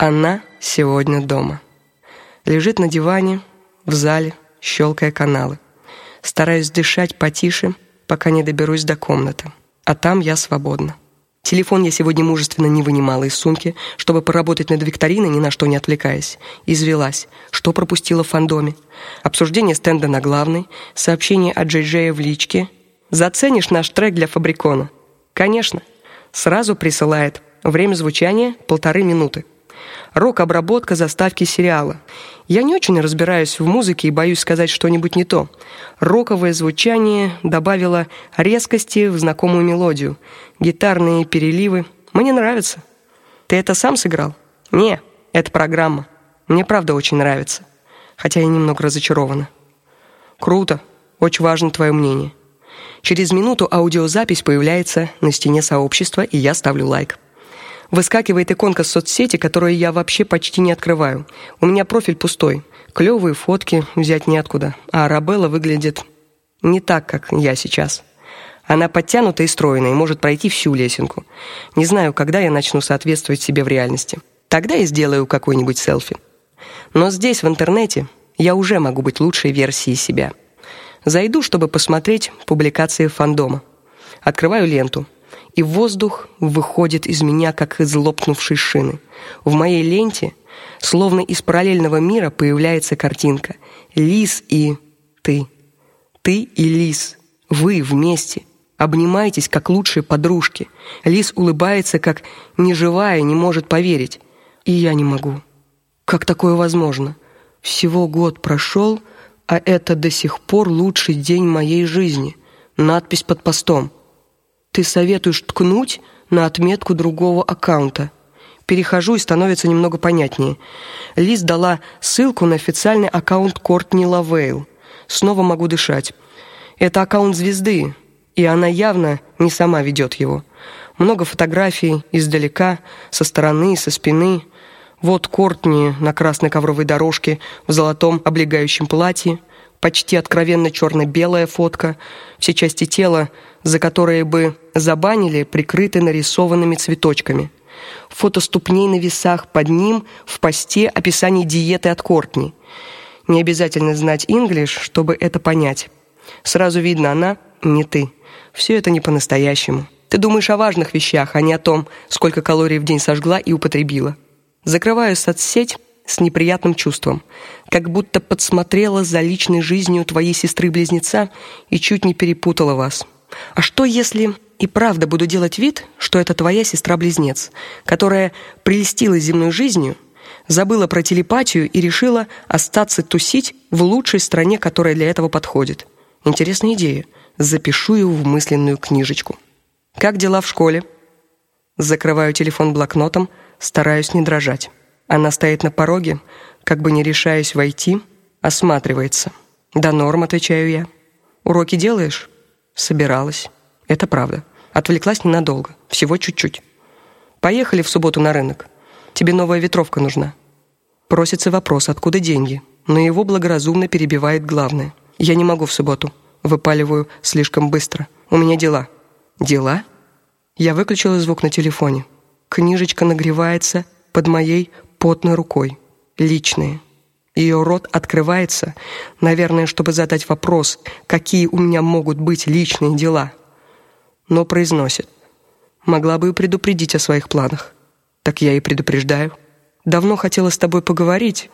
Она сегодня дома. Лежит на диване в зале, щелкая каналы. Стараюсь дышать потише, пока не доберусь до комнаты. А там я свободна. Телефон я сегодня мужественно не вынимала из сумки, чтобы поработать над викториной, ни на что не отвлекаясь. Извелась. Что пропустила в фандоме? Обсуждение стенда на главной, сообщение от Джей в личке. Заценишь наш трек для Фабрикона? Конечно. Сразу присылает. Время звучания полторы минуты рок-обработка заставки сериала. Я не очень разбираюсь в музыке и боюсь сказать что-нибудь не то. Роковое звучание добавило резкости в знакомую мелодию. Гитарные переливы мне нравятся. Ты это сам сыграл? Не, это программа. Мне правда очень нравится. Хотя я немного разочарована. Круто. Очень важно твое мнение. Через минуту аудиозапись появляется на стене сообщества, и я ставлю лайк. Выскакивает иконка соцсети, которую я вообще почти не открываю. У меня профиль пустой. Клевые фотки взять неоткуда. А Арабелла выглядит не так, как я сейчас. Она подтянута и стройная и может пройти всю лесенку. Не знаю, когда я начну соответствовать себе в реальности. Тогда и сделаю какой-нибудь селфи. Но здесь в интернете я уже могу быть лучшей версией себя. Зайду, чтобы посмотреть публикации фандома. Открываю ленту и воздух выходит из меня как из лопнувшей шины. В моей ленте, словно из параллельного мира, появляется картинка: Лис и ты. Ты и Лис. Вы вместе обнимаетесь как лучшие подружки. Лис улыбается как не живая, не может поверить. И я не могу. Как такое возможно? Всего год прошел, а это до сих пор лучший день моей жизни. Надпись под постом. Ты советуешь ткнуть на отметку другого аккаунта. Перехожу и становится немного понятнее. Лиз дала ссылку на официальный аккаунт Кортни Лавейл. Снова могу дышать. Это аккаунт звезды, и она явно не сама ведет его. Много фотографий издалека, со стороны, со спины. Вот Кортни на красной ковровой дорожке в золотом облегающем платье почти откровенно черно белая фотка, все части тела, за которые бы забанили, прикрыты нарисованными цветочками. Фото ступней на весах под ним в посте описание диеты от Кортни. Не обязательно знать инглиш, чтобы это понять. Сразу видно, она не ты. Все это не по-настоящему. Ты думаешь о важных вещах, а не о том, сколько калорий в день сожгла и употребила. Закрываю соцсеть с неприятным чувством, как будто подсмотрела за личной жизнью твоей сестры-близнеца и чуть не перепутала вас. А что если и правда буду делать вид, что это твоя сестра-близнец, которая прелестилась земной жизнью, забыла про телепатию и решила остаться тусить в лучшей стране, которая для этого подходит. Интересная идея. Запишу ее в мысленную книжечку. Как дела в школе? Закрываю телефон блокнотом, стараюсь не дрожать. Она стоит на пороге, как бы не решаясь войти, осматривается. "Да норм", отвечаю я. "Уроки делаешь?" Собиралась. Это правда. Отвлеклась ненадолго, всего чуть-чуть. Поехали в субботу на рынок. Тебе новая ветровка нужна. Просится вопрос, откуда деньги, но его благоразумно перебивает главное. Я не могу в субботу. Выпаливаю слишком быстро. У меня дела. Дела? Я выключила звук на телефоне. Книжечка нагревается под моей потной рукой, личные. Ее рот открывается, наверное, чтобы задать вопрос, какие у меня могут быть личные дела. Но произносит: "Могла бы и предупредить о своих планах". Так я и предупреждаю. Давно хотела с тобой поговорить.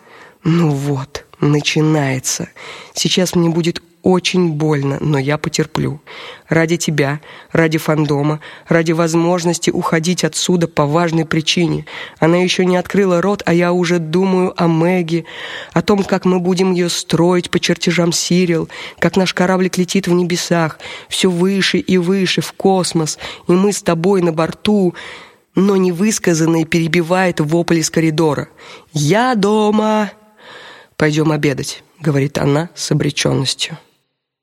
Ну вот, начинается. Сейчас мне будет очень больно, но я потерплю. Ради тебя, ради фандома, ради возможности уходить отсюда по важной причине. Она еще не открыла рот, а я уже думаю о Мэгги, о том, как мы будем ее строить по чертежам Сирил, как наш кораблик летит в небесах, все выше и выше в космос, и мы с тобой на борту но невысказанное перебивает вопль из коридора. «Я дома!» «Пойдем обедать», — говорит она с обреченностью.